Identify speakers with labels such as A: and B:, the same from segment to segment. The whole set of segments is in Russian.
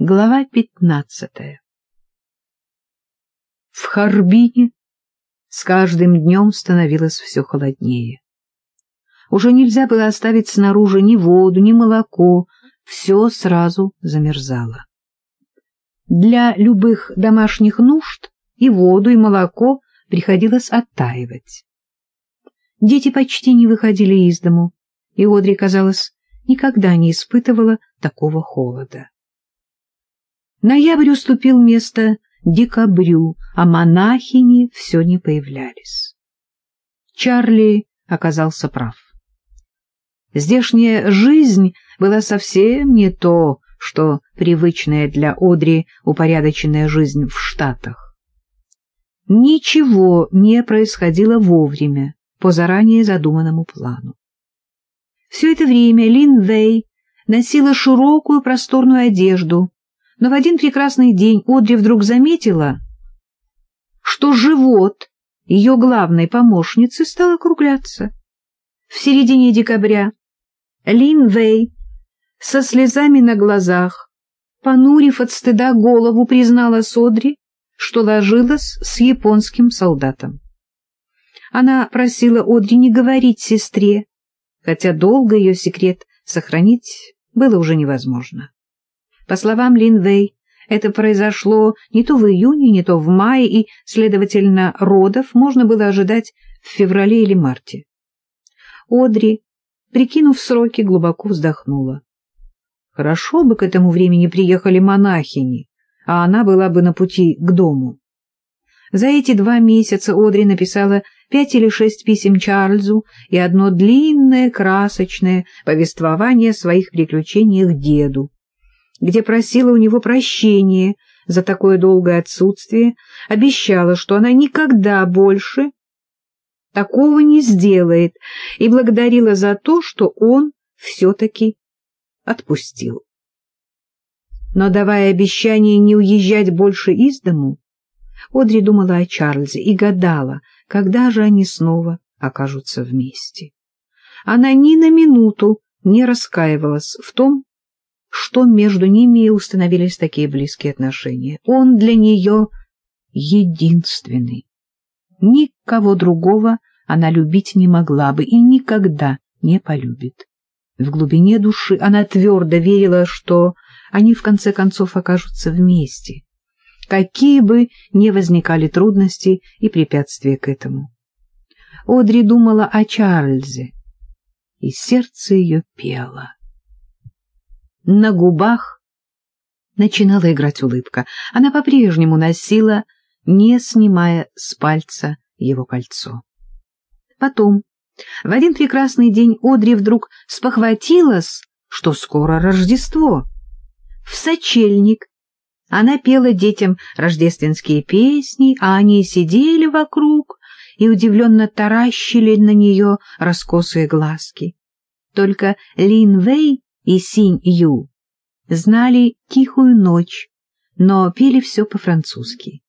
A: Глава пятнадцатая В Харбине с каждым днем становилось все холоднее. Уже нельзя было оставить снаружи ни воду, ни молоко, все сразу замерзало. Для любых домашних нужд и воду, и молоко приходилось оттаивать. Дети почти не выходили из дому, и Одри, казалось, никогда не испытывала такого холода. Ноябрь уступил место декабрю, а монахини все не появлялись. Чарли оказался прав. Здешняя жизнь была совсем не то, что привычная для Одри упорядоченная жизнь в Штатах. Ничего не происходило вовремя, по заранее задуманному плану. Все это время Лин Вэй носила широкую просторную одежду, но в один прекрасный день Одри вдруг заметила, что живот ее главной помощницы стал округляться. В середине декабря Лин Вэй со слезами на глазах, понурив от стыда голову, признала Содри, что ложилась с японским солдатом. Она просила Одри не говорить сестре, хотя долго ее секрет сохранить было уже невозможно. По словам Лин Вэй, это произошло не то в июне, не то в мае, и, следовательно, родов можно было ожидать в феврале или марте. Одри, прикинув сроки, глубоко вздохнула. Хорошо бы к этому времени приехали монахини, а она была бы на пути к дому. За эти два месяца Одри написала пять или шесть писем Чарльзу и одно длинное красочное повествование о своих приключениях деду, где просила у него прощения за такое долгое отсутствие, обещала, что она никогда больше такого не сделает, и благодарила за то, что он все-таки отпустил. Но, давая обещание не уезжать больше из дому, Одри думала о Чарльзе и гадала, когда же они снова окажутся вместе. Она ни на минуту не раскаивалась в том, что между ними установились такие близкие отношения. Он для нее единственный. Никого другого она любить не могла бы и никогда не полюбит. В глубине души она твердо верила, что они в конце концов окажутся вместе, какие бы ни возникали трудности и препятствия к этому. Одри думала о Чарльзе, и сердце ее пело. На губах начинала играть улыбка. Она по-прежнему носила, не снимая с пальца его кольцо. Потом, в один прекрасный день, Одри вдруг спохватилась, что скоро Рождество. В сочельник она пела детям рождественские песни, а они сидели вокруг и удивленно таращили на нее раскосые глазки. Только Лин Вэй и Синь-Ю знали «Тихую ночь», но пели все по-французски.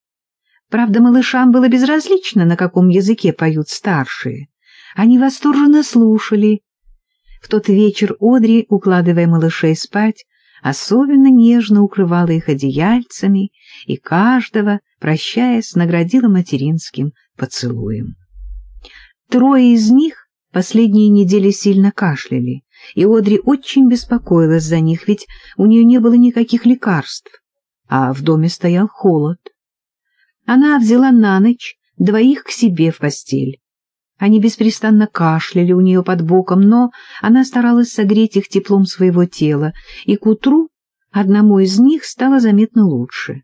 A: Правда, малышам было безразлично, на каком языке поют старшие. Они восторженно слушали. В тот вечер Одри, укладывая малышей спать, особенно нежно укрывала их одеяльцами и каждого, прощаясь, наградила материнским поцелуем. Трое из них последние недели сильно кашляли, и Одри очень беспокоилась за них, ведь у нее не было никаких лекарств, а в доме стоял холод. Она взяла на ночь двоих к себе в постель. Они беспрестанно кашляли у нее под боком, но она старалась согреть их теплом своего тела, и к утру одному из них стало заметно лучше.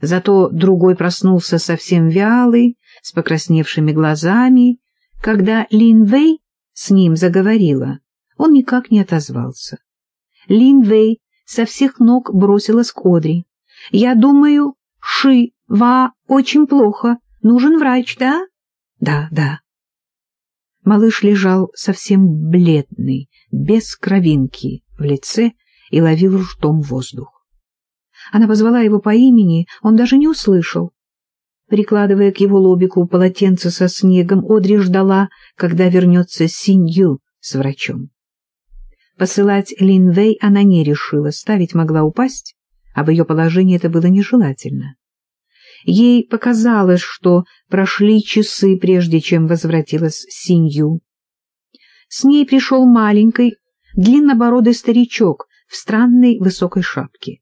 A: Зато другой проснулся совсем вялый, с покрасневшими глазами. Когда Лин Вэй с ним заговорила, он никак не отозвался. Лин Вэй со всех ног бросилась к Одри. «Я думаю, Ши, Ва очень плохо. Нужен врач, да?» «Да, да». Малыш лежал совсем бледный, без кровинки в лице и ловил ртом воздух. Она позвала его по имени, он даже не услышал. Прикладывая к его лобику полотенце со снегом, Одри ждала, когда вернется Синью с врачом. Посылать Линвей она не решила, ставить могла упасть, а в ее положении это было нежелательно. Ей показалось, что прошли часы, прежде чем возвратилась Синью. С ней пришел маленький, длиннобородый старичок в странной высокой шапке.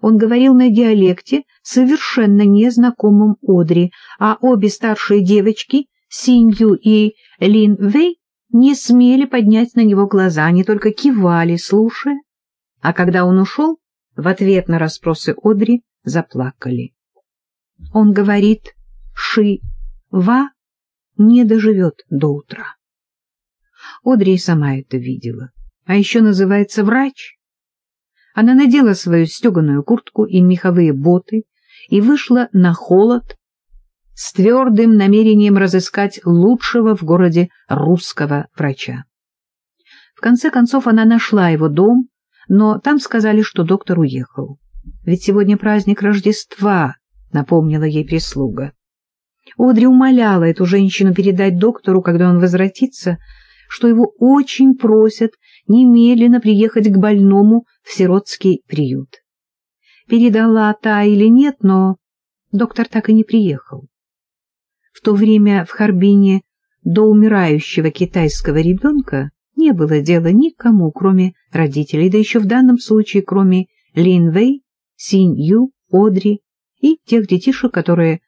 A: Он говорил на диалекте, совершенно незнакомом Одри, а обе старшие девочки, Синью и Лин Вэй, не смели поднять на него глаза, они только кивали, слушая. А когда он ушел, в ответ на расспросы Одри заплакали. Он говорит, Ши-Ва не доживет до утра. Одри и сама это видела, а еще называется врач. Она надела свою стеганую куртку и меховые боты и вышла на холод с твердым намерением разыскать лучшего в городе русского врача. В конце концов она нашла его дом, но там сказали, что доктор уехал. Ведь сегодня праздник Рождества, напомнила ей прислуга. Одри умоляла эту женщину передать доктору, когда он возвратится, что его очень просят немедленно приехать к больному в сиротский приют. Передала та или нет, но доктор так и не приехал. В то время в Харбине до умирающего китайского ребенка не было дела никому, кроме родителей, да еще в данном случае, кроме Лин Вэй, Синь Ю, Одри и тех детишек, которые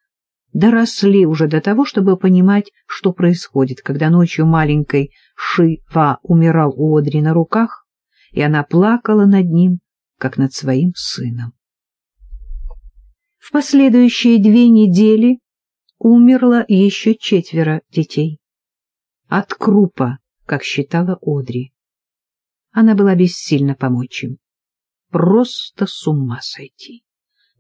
A: доросли уже до того, чтобы понимать, что происходит, когда ночью маленькой Ши-Ва умирал у Одри на руках, и она плакала над ним, как над своим сыном. В последующие две недели умерло еще четверо детей. От крупа, как считала Одри. Она была бессильна помочь им. Просто с ума сойти.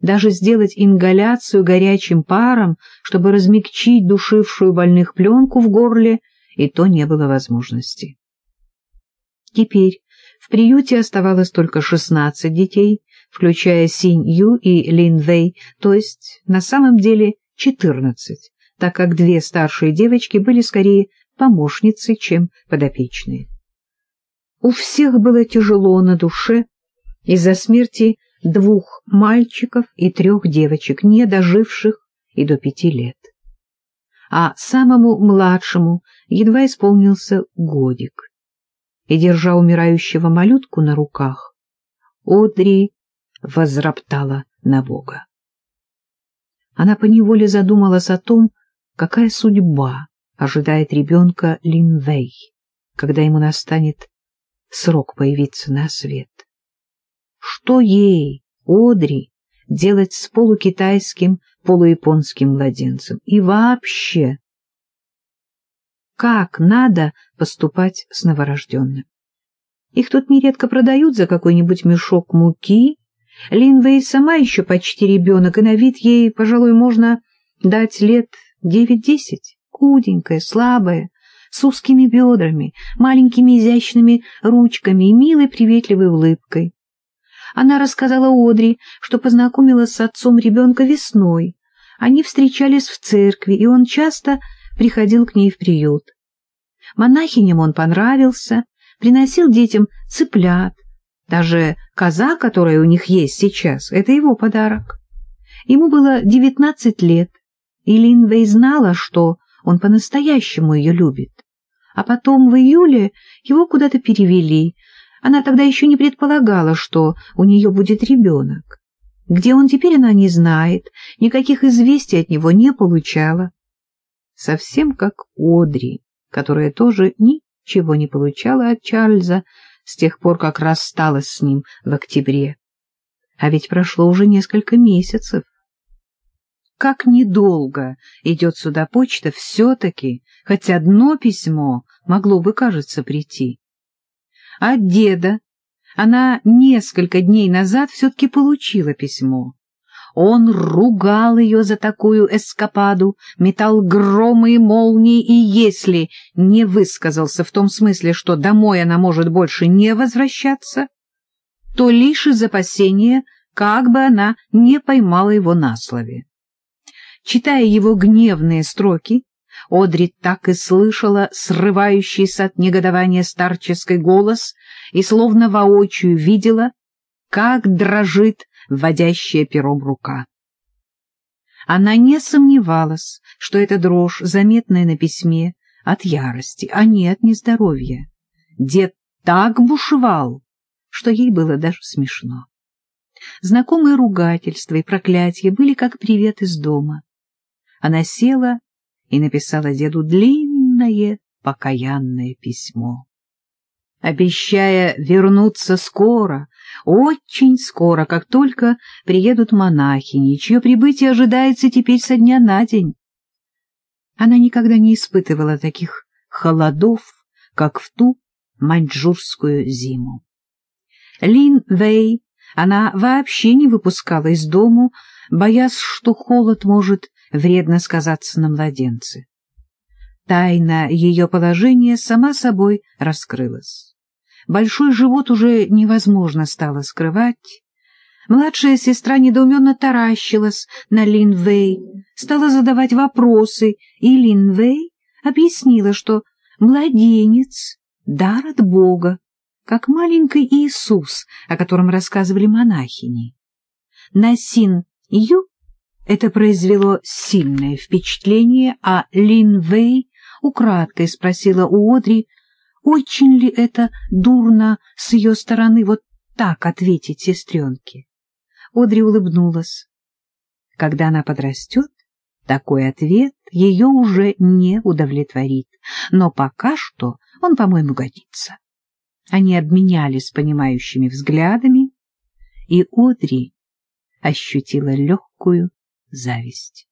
A: Даже сделать ингаляцию горячим паром, чтобы размягчить душившую больных пленку в горле, и то не было возможности. Теперь в приюте оставалось только шестнадцать детей, включая Синь Ю и Лин Вэй, то есть на самом деле четырнадцать, так как две старшие девочки были скорее помощницы, чем подопечные. У всех было тяжело на душе из-за смерти двух мальчиков и трех девочек, не доживших и до пяти лет. А самому младшему едва исполнился годик. И, держа умирающего малютку на руках, Одри возроптала на Бога. Она поневоле задумалась о том, какая судьба ожидает ребенка Линвей, когда ему настанет срок появиться на свет. Что ей, Одри, делать с полукитайским, полуяпонским младенцем? И вообще, как надо поступать с новорожденным? Их тут нередко продают за какой-нибудь мешок муки. Линвей сама еще почти ребенок, и на вид ей, пожалуй, можно дать лет девять-десять. Худенькая, слабая, с узкими бедрами, маленькими изящными ручками и милой приветливой улыбкой. Она рассказала Одри, что познакомилась с отцом ребенка весной. Они встречались в церкви, и он часто приходил к ней в приют. Монахиням он понравился, приносил детям цыплят. Даже коза, которая у них есть сейчас, это его подарок. Ему было девятнадцать лет, и Линвей знала, что он по-настоящему ее любит. А потом в июле его куда-то перевели, она тогда еще не предполагала, что у нее будет ребенок. Где он теперь, она не знает, никаких известий от него не получала. Совсем как Одри, которая тоже ничего не получала от Чарльза с тех пор, как рассталась с ним в октябре. А ведь прошло уже несколько месяцев. Как недолго идет сюда почта, все-таки, хоть одно письмо могло бы, кажется, прийти. От деда она несколько дней назад все-таки получила письмо. Он ругал ее за такую эскападу, метал громы и молнии, и если не высказался в том смысле, что домой она может больше не возвращаться, то лишь из опасения, как бы она не поймала его на слове. Читая его гневные строки, Одри так и слышала срывающийся от негодования старческий голос и словно воочию видела, как дрожит вводящая пером рука. Она не сомневалась, что эта дрожь, заметная на письме, от ярости, а не от нездоровья. Дед так бушевал, что ей было даже смешно. Знакомые ругательства и проклятия были как привет из дома. Она села и написала деду длинное покаянное письмо, обещая вернуться скоро, очень скоро, как только приедут монахини, чье прибытие ожидается теперь со дня на день. Она никогда не испытывала таких холодов, как в ту маньчжурскую зиму. Лин Вэй она вообще не выпускала из дому, боясь, что холод может вредно сказаться на младенце. Тайна ее положения сама собой раскрылась. Большой живот уже невозможно стало скрывать. Младшая сестра недоуменно таращилась на Лин Вэй, стала задавать вопросы, и Лин Вэй объяснила, что младенец — дар от Бога, как маленький Иисус, о котором рассказывали монахини. На Син Ю это произвело сильное впечатление, а Лин Вэй украдкой спросила у Одри, очень ли это дурно с ее стороны вот так ответить сестренке. Одри улыбнулась. Когда она подрастет, такой ответ ее уже не удовлетворит, но пока что он, по-моему, годится. Они обменялись понимающими взглядами, и Одри ощутила легкую зависть.